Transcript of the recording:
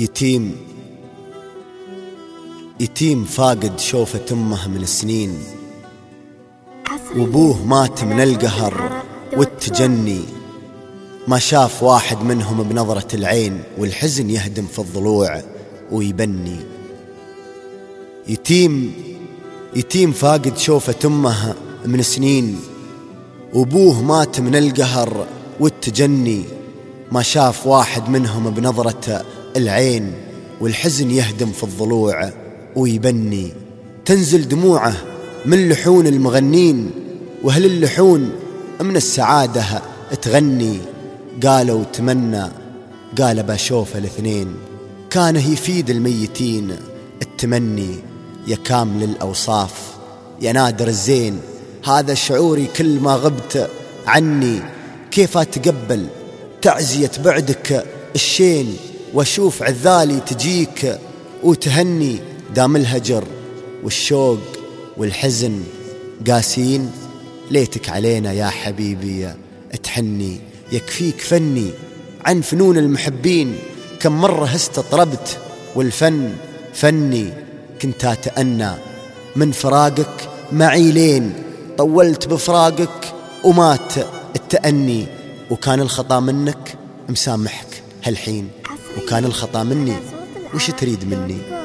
يتيم يتيم فاقد شوفة أمه من سنين وابوه مات من القهر والتجني ما شاف واحد منهم بنظرة العين والحزن يهدم في الضلوع ويبني. يتيم يتيم فاقد شوفة أمه من سنين. وابوه مات من القهر والتجني ما شاف واحد منهم بنظرة العين والحزن يهدم في الضلوع ويبني. تنزل دموعه من لحون المغنين وهل اللحون من السعادة تغني؟ قالوا تمنى قال بشوف الاثنين. كان يفيد الميتين التمني يا كامل الأوصاف يا نادر الزين. هذا شعوري كل ما غبت عني. كيف أتقبل تعزية بعدك الشين؟ واشوف عذالي تجيك وتهني دام الهجر والشوق والحزن. قاسين ليتك علينا يا حبيبي تحني. يكفيك فني عن فنون المحبين. كم مرة استطربت والفن فني. كنت أتأنى من فراقك معي لين. طولت بفراقك ومات التأني. وكان الخطا منك مسامحك. هالحين؟ وكان الخطأ مني. وش تريد مني؟